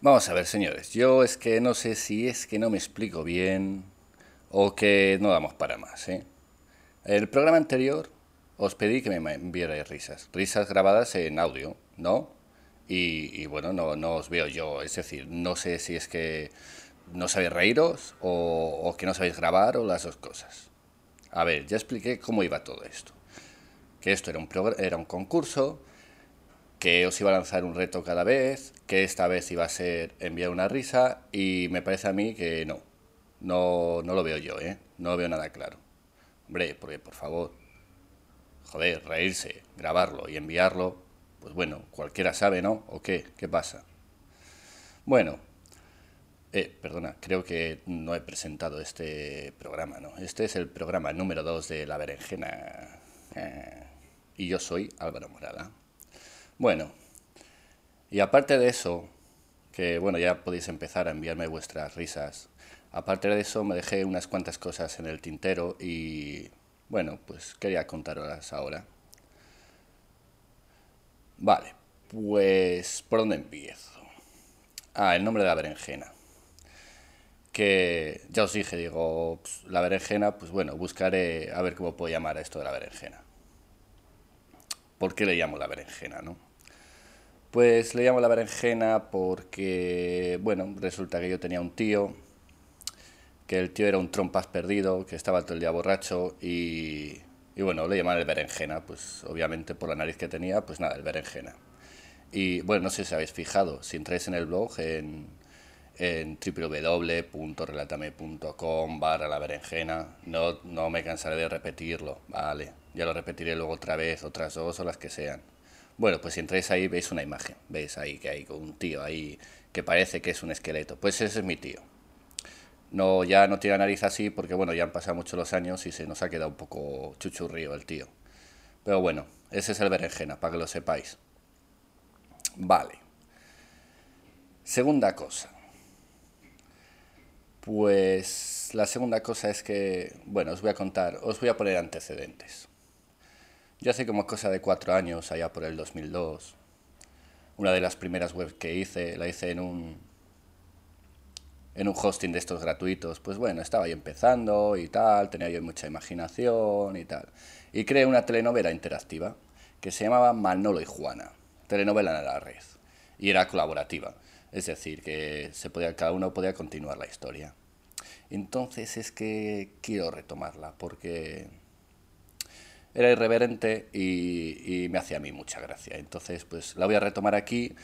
Vamos a ver, señores, yo es que no sé si es que no me explico bien o que no damos para más, ¿eh? El programa anterior os pedí que me enviarais risas, risas grabadas en audio, ¿no? Y, bueno, no, no os veo yo, es decir, no sé si es que no sabéis reíros o, que no sabéis grabar o las dos cosas. A ver, ya expliqué cómo iba todo esto. Que esto era un, era un concurso, que os iba a lanzar un reto cada vez, que esta vez iba a ser enviar una risa y me parece a mí que no. No, no lo veo yo, ¿eh? No veo nada claro. Hombre, porque por favor, joder, reírse, grabarlo y enviarlo, pues bueno, cualquiera sabe, ¿no? ¿O qué? ¿Qué pasa? Bueno, eh, perdona, creo que no he presentado este programa, ¿no? Este es el programa número 2 de La Berenjena. Eh, y yo soy Álvaro Morada. Bueno, y aparte de eso, que bueno, ya podéis empezar a enviarme vuestras risas. Aparte de eso, me dejé unas cuantas cosas en el tintero y bueno, pues quería contarlas ahora. Vale, pues ¿por dónde empiezo? Ah, el nombre de la berenjena. Que ya os dije, digo, pues, la berenjena, pues bueno, buscaré a ver cómo puedo llamar a esto de la berenjena. ¿Por qué le llamo la berenjena, no? Pues le llamo la berenjena porque, bueno, resulta que yo tenía un tío que el tío era un trompas perdido, que estaba todo el día borracho y, y bueno, le llamaban el berenjena, pues obviamente por la nariz que tenía, pues nada, el berenjena. Y bueno, no sé si habéis fijado, si entráis en el blog, en, en www.relatame.com barra la berenjena, no, no me cansaré de repetirlo, vale, ya lo repetiré luego otra vez, otras dos o las que sean. Bueno, pues si entráis ahí veis una imagen, veis ahí que hay un tío ahí que parece que es un esqueleto, pues ese es mi tío. No, ya no tiene nariz así porque, bueno, ya han pasado muchos los años y se nos ha quedado un poco chuchurrío el tío. Pero bueno, ese es el berenjena, para que lo sepáis. Vale. Segunda cosa. Pues la segunda cosa es que, bueno, os voy a contar, os voy a poner antecedentes. Yo hace como cosa de cuatro años, allá por el 2002, una de las primeras webs que hice, la hice en un, en un hosting de estos gratuitos, pues bueno, estaba ahí empezando y tal, tenía yo mucha imaginación y tal. Y creé una telenovela interactiva que se llamaba Manolo y Juana, telenovela en la red. Y era colaborativa, es decir, que se podía, cada uno podía continuar la historia. Entonces es que quiero retomarla porque era irreverente y, me hacía a mí mucha gracia. Entonces, pues la voy a retomar aquí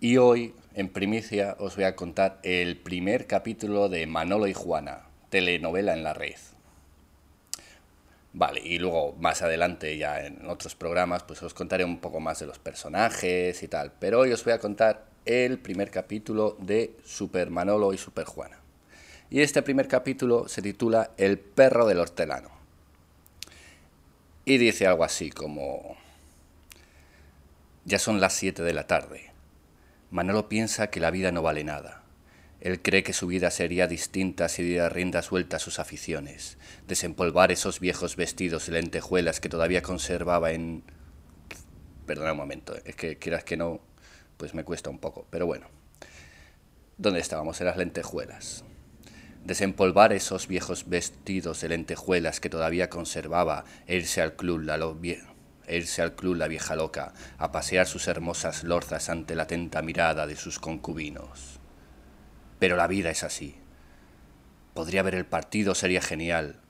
y hoy, en primicia, os voy a contar el primer capítulo de Manolo y Juana, telenovela en la red. Vale, y luego más adelante, ya en otros programas, pues os contaré un poco más de los personajes y tal. Pero hoy os voy a contar el primer capítulo de Super Manolo y Super Juana. Y este primer capítulo se titula El perro del hortelano. Y dice algo así como... Ya son las 7 de la tarde. Manolo piensa que la vida no vale nada. Él cree que su vida sería distinta si diera rienda suelta a sus aficiones, desempolvar esos viejos vestidos de lentejuelas que todavía conservaba en... Perdona un momento, es que quieras que no, pues me cuesta un poco, pero bueno. ¿Dónde estábamos? En las lentejuelas. Desempolvar esos viejos vestidos de lentejuelas que todavía conservaba, irse al club la lo irse al club la vieja loca, a pasear sus hermosas lorzas ante la atenta mirada de sus concubinos. Pero la vida es así. Podría ver el partido, sería genial.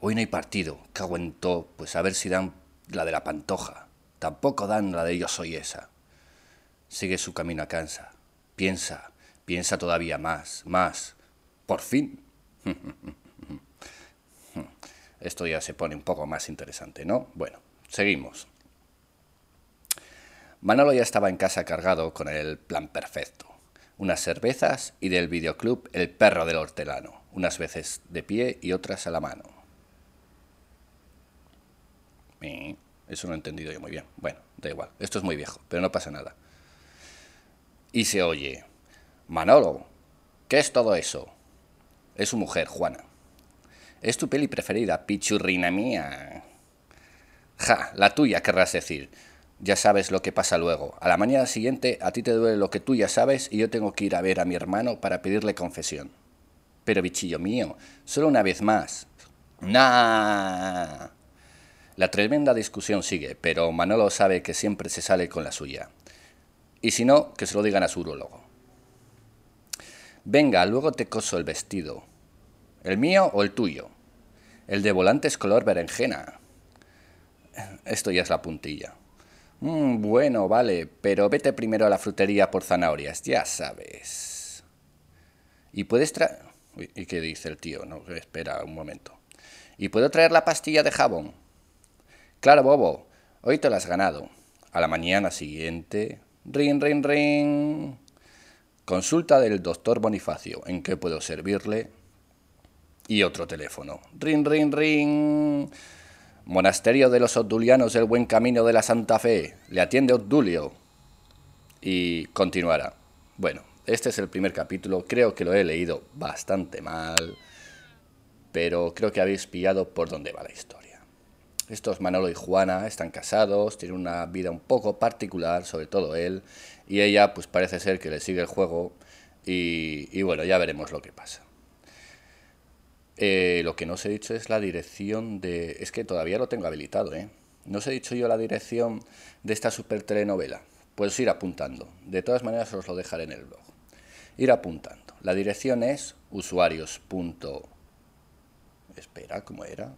Hoy no hay partido, cago en todo, pues a ver si dan la de la pantoja. Tampoco dan la de yo soy esa. Sigue su camino a cansa. Piensa, piensa todavía más, más. Por fin. Esto ya se pone un poco más interesante, ¿no? Bueno. Seguimos. Manolo ya estaba en casa cargado con el plan perfecto. Unas cervezas y del videoclub El perro del hortelano, unas veces de pie y otras a la mano. Eso no he entendido yo muy bien. Bueno, da igual, esto es muy viejo, pero no pasa nada. Y se oye, Manolo, ¿qué es todo eso? Es su mujer, Juana. Es tu peli preferida, pichurrina mía. Ja, la tuya querrás decir. Ya sabes lo que pasa luego. A la mañana siguiente a ti te duele lo que tú ya sabes y yo tengo que ir a ver a mi hermano para pedirle confesión. Pero bichillo mío, solo una vez más. Nah. La tremenda discusión sigue, pero Manolo sabe que siempre se sale con la suya. Y si no, que se lo digan a su urologo. Venga, luego te coso el vestido. ¿El mío o el tuyo? El de volantes color berenjena. Esto ya es la puntilla. Mm, bueno, vale, pero vete primero a la frutería por zanahorias, ya sabes. ¿Y puedes traer...? ¿Y qué dice el tío? No, espera un momento. ¿Y puedo traer la pastilla de jabón? Claro, bobo, hoy te la has ganado. A la mañana siguiente... Ring, ring, ring. Consulta del doctor Bonifacio. ¿En qué puedo servirle? Y otro teléfono. Ring, ring, ring. Monasterio de los Obdulianos del Buen Camino de la Santa Fe. Le atiende Obdulio. Y continuará. Bueno, este es el primer capítulo. Creo que lo he leído bastante mal. Pero creo que habéis pillado por dónde va la historia. Estos Manolo y Juana están casados, tienen una vida un poco particular, sobre todo él. Y ella, pues parece ser que le sigue el juego. Y, bueno, ya veremos lo que pasa. Eh, lo que no os he dicho es la dirección de... Es que todavía lo tengo habilitado, ¿eh? No os he dicho yo la dirección de esta super telenovela. Puedes ir apuntando. De todas maneras os lo dejaré en el blog. Ir apuntando. La dirección es usuarios. Espera, ¿cómo era?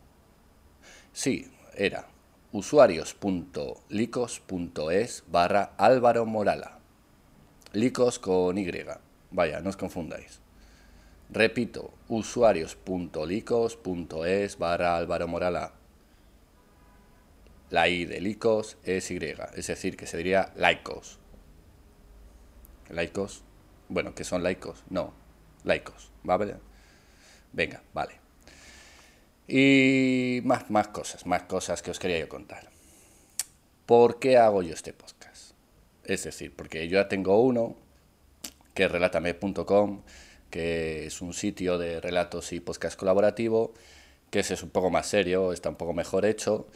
Sí, era usuarios.licos.es barra Álvaro Morala. Licos con Y. Vaya, no os confundáis. Repito, usuarios.licos.es barra Álvaro Morala. La I de licos es Y, es decir, que se diría laicos. ¿Laicos? Bueno, ¿qué son laicos? No, laicos, ¿vale? Venga, vale. Y más, más cosas, más cosas que os quería yo contar. ¿Por qué hago yo este podcast? Es decir, porque yo ya tengo uno, que es relatame.com, que es un sitio de relatos y podcast colaborativo, que ese es un poco más serio, está un poco mejor hecho,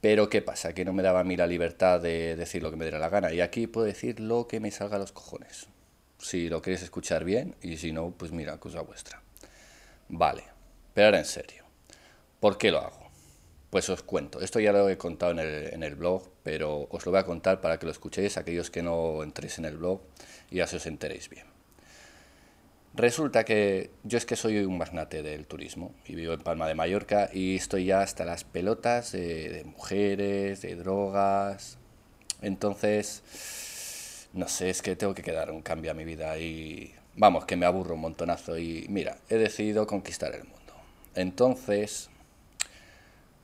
pero ¿qué pasa? Que no me daba a mí la libertad de decir lo que me diera la gana, y aquí puedo decir lo que me salga a los cojones. Si lo queréis escuchar bien, y si no, pues mira, cosa vuestra. Vale, pero ahora en serio, ¿por qué lo hago? Pues os cuento, esto ya lo he contado en el, blog, pero os lo voy a contar para que lo escuchéis aquellos que no entréis en el blog y así os enteréis bien. Resulta que yo es que soy un magnate del turismo y vivo en Palma de Mallorca y estoy ya hasta las pelotas de, mujeres, de drogas. Entonces, no sé, es que tengo que quedar un cambio a mi vida y vamos, que me aburro un montonazo y mira, he decidido conquistar el mundo. Entonces,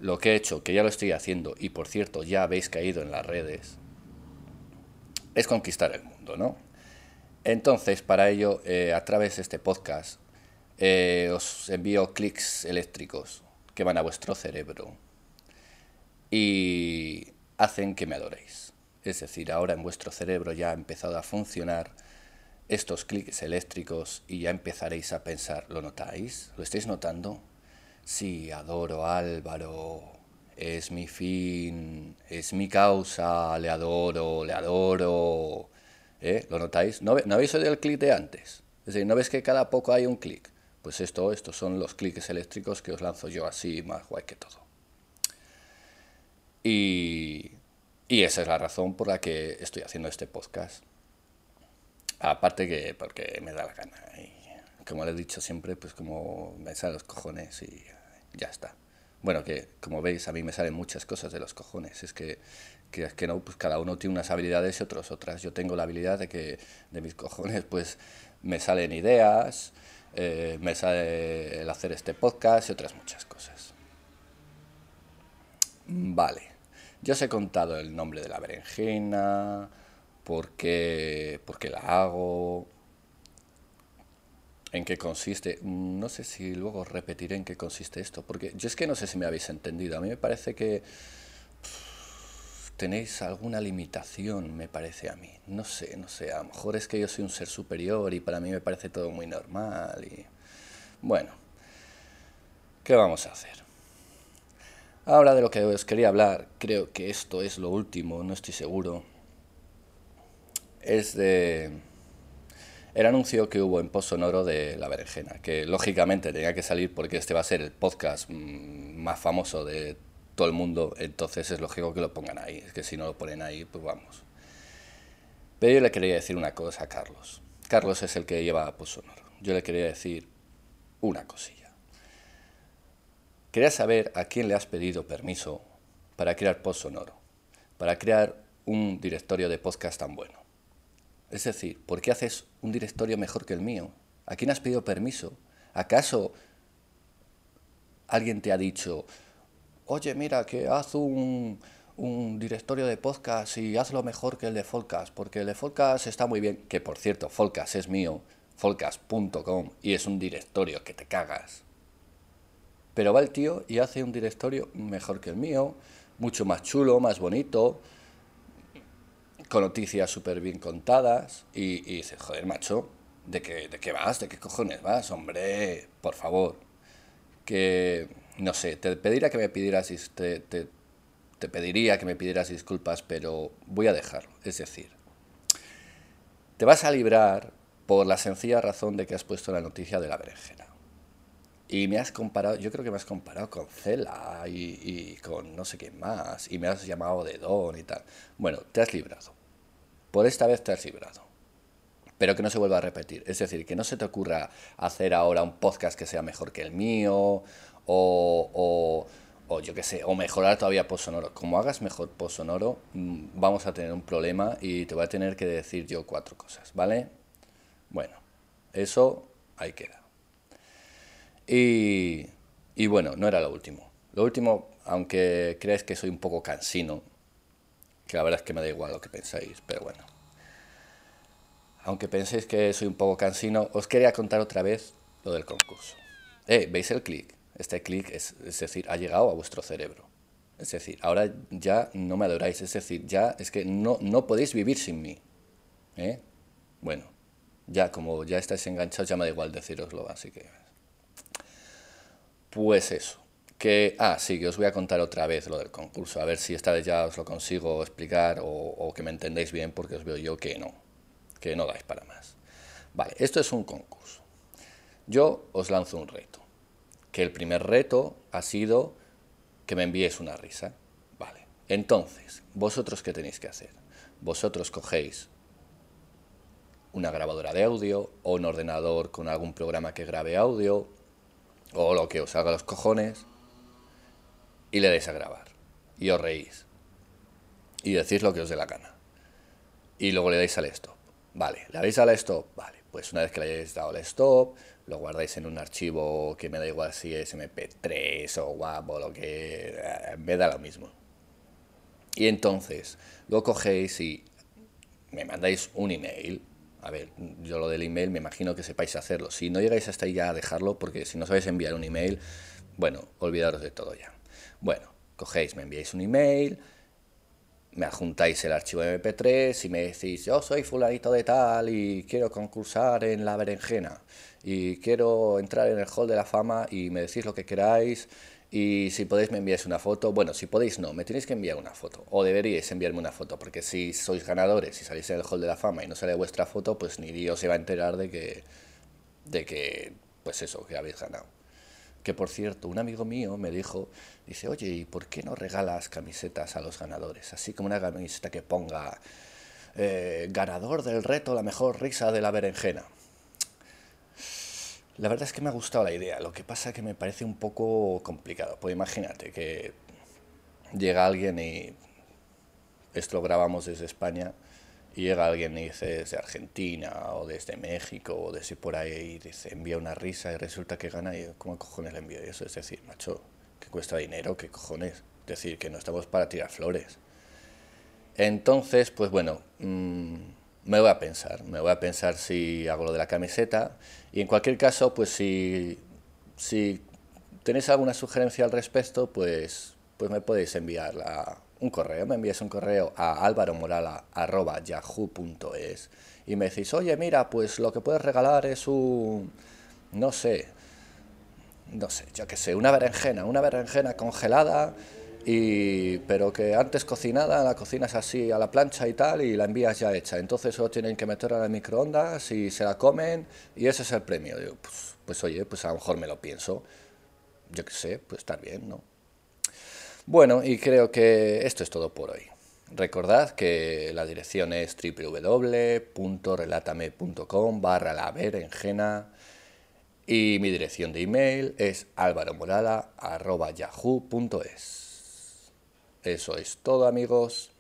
lo que he hecho, que ya lo estoy haciendo y por cierto ya habéis caído en las redes, es conquistar el mundo, ¿no? Entonces, para ello, eh, a través de este podcast, eh, os envío clics eléctricos que van a vuestro cerebro y hacen que me adoréis. Es decir, ahora en vuestro cerebro ya ha empezado a funcionar estos clics eléctricos y ya empezaréis a pensar, ¿lo notáis? ¿Lo estáis notando? Sí, adoro Álvaro, es mi fin, es mi causa, le adoro, le adoro. ¿Eh? ¿Lo notáis? ¿No, habéis oído el clic de antes? Es decir, ¿no ves que cada poco hay un clic? Pues esto, estos son los clics eléctricos que os lanzo yo así, más guay que todo. Y, y esa es la razón por la que estoy haciendo este podcast. Aparte que porque me da la gana. Y como le he dicho siempre, pues como me salen los cojones y ya está. Bueno, que como veis, a mí me salen muchas cosas de los cojones. Es que es que no, pues cada uno tiene unas habilidades y otros otras. Yo tengo la habilidad de que de mis cojones pues me salen ideas, eh, me sale el hacer este podcast y otras muchas cosas. Vale, yo os he contado el nombre de la berenjena, por qué, por qué la hago, en qué consiste. No sé si luego repetiré en qué consiste esto, porque yo es que no sé si me habéis entendido. A mí me parece que tenéis alguna limitación, me parece a mí. No sé, no sé, a lo mejor es que yo soy un ser superior y para mí me parece todo muy normal y... Bueno, ¿qué vamos a hacer? Ahora de lo que os quería hablar, creo que esto es lo último, no estoy seguro. Es de el anuncio que hubo en post sonoro de La Berenjena, que lógicamente tenía que salir porque este va a ser el podcast mm, más famoso de todo el mundo, entonces es lógico que lo pongan ahí, es que si no lo ponen ahí, pues vamos. Pero yo le quería decir una cosa a Carlos. Carlos es el que lleva post sonoro. Yo le quería decir una cosilla. Quería saber a quién le has pedido permiso para crear post sonoro, para crear un directorio de podcast tan bueno. Es decir, ¿por qué haces un directorio mejor que el mío? ¿A quién has pedido permiso? ¿Acaso alguien te ha dicho, oye, mira, que haz un, directorio de podcast y hazlo mejor que el de Folcast, porque el de Folcast está muy bien, que por cierto, Folcast es mío, folcast.com, y es un directorio que te cagas. Pero va el tío y hace un directorio mejor que el mío, mucho más chulo, más bonito, con noticias súper bien contadas. Y, y dice, joder, macho, ¿de qué, ¿de qué vas? ¿De qué cojones vas? Hombre, por favor. Que, no sé, te pediría que me pidieras, te, te, pediría que me pidieras disculpas, pero voy a dejarlo. Es decir, te vas a librar por la sencilla razón de que has puesto la noticia de la berenjena. Y me has comparado, yo creo que me has comparado con Cela y, y, con no sé quién más, y me has llamado de Don y tal. Bueno, te has librado. Por esta vez te has librado. Pero que no se vuelva a repetir. Es decir, que no se te ocurra hacer ahora un podcast que sea mejor que el mío, o, o, yo qué sé, o mejorar todavía post sonoro. Como hagas mejor post sonoro, mm, vamos a tener un problema y te voy a tener que decir yo cuatro cosas, ¿vale? Bueno, eso ahí queda. Y, y bueno, no era lo último. Lo último, aunque creáis que soy un poco cansino, que la verdad es que me da igual lo que pensáis, pero bueno. Aunque penséis que soy un poco cansino, os quería contar otra vez lo del concurso. Eh, ¿veis el clic? Este clic es, es decir, ha llegado a vuestro cerebro. Es decir, ahora ya no me adoráis, es decir, ya es que no, no podéis vivir sin mí. ¿Eh? Bueno, ya como ya estáis enganchados, ya me da igual deciroslo, así que pues eso. Ah, sí, que os voy a contar otra vez lo del concurso, a ver si esta vez ya os lo consigo explicar o, o que me entendéis bien, porque os veo yo que no, que no dais para más. Vale, esto es un concurso. Yo os lanzo un reto. Que el primer reto ha sido que me enviéis una risa. Vale. Entonces, ¿vosotros qué tenéis que hacer? Vosotros cogéis una grabadora de audio o un ordenador con algún programa que grabe audio o lo que os haga los cojones, y le dais a grabar. Y os reís. Y decís lo que os dé la gana. Y luego le dais al stop. Vale, le dais al stop. Vale, pues una vez que le hayáis dado al stop, lo guardáis en un archivo que me da igual si es MP3 o WAP o lo que... Eh, me da lo mismo. Y entonces lo cogéis y me mandáis un email a ver, yo lo del email me imagino que sepáis hacerlo. Si no llegáis hasta ahí ya a dejarlo, porque si no sabéis enviar un email, bueno, olvidaros de todo ya. Bueno, cogéis, me enviáis un email, me adjuntáis el archivo MP3 y me decís, yo soy fulanito de tal y quiero concursar en la berenjena y quiero entrar en el hall de la fama y me decís lo que queráis y si podéis me enviáis una foto. Bueno, si podéis no, me tenéis que enviar una foto. O deberíais enviarme una foto, porque si sois ganadores y salís en el Hall de la Fama y no sale vuestra foto, pues ni Dios se va a enterar de que, de que, pues eso, que habéis ganado. Que por cierto, un amigo mío me dijo, dice, oye, ¿y por qué no regalas camisetas a los ganadores? Así como una camiseta que ponga eh, ganador del reto, la mejor risa de la berenjena. La verdad es que me ha gustado la idea, lo que pasa es que me parece un poco complicado. Pues imagínate que llega alguien y esto lo grabamos desde España y llega alguien y dice desde Argentina o desde México o desde por ahí y dice envía una risa y resulta que gana y ¿cómo cojones le envío eso? Es decir, macho, que cuesta dinero, ¿qué cojones? Es decir, que no estamos para tirar flores. Entonces, pues bueno, mmm, me voy a pensar, me voy a pensar si hago lo de la camiseta y en cualquier caso, pues si, si tenéis alguna sugerencia al respecto, pues, pues me podéis enviar un correo, me envías un correo a alvaromorala.yahoo.es y me decís, oye, mira, pues lo que puedes regalar es un, no sé, no sé, yo qué sé, una berenjena, una berenjena congelada, y, pero que antes cocinada la cocinas así a la plancha y tal y la envías ya hecha. Entonces solo tienen que meterla en el microondas y se la comen y ese es el premio. pues, pues oye, pues a lo mejor me lo pienso. Yo qué sé, pues estar bien, ¿no? Bueno, y creo que esto es todo por hoy. Recordad que la dirección es www.relatame.com barra la berenjena y mi dirección de email es alvaromorala.yahoo.es. Eso es todo amigos.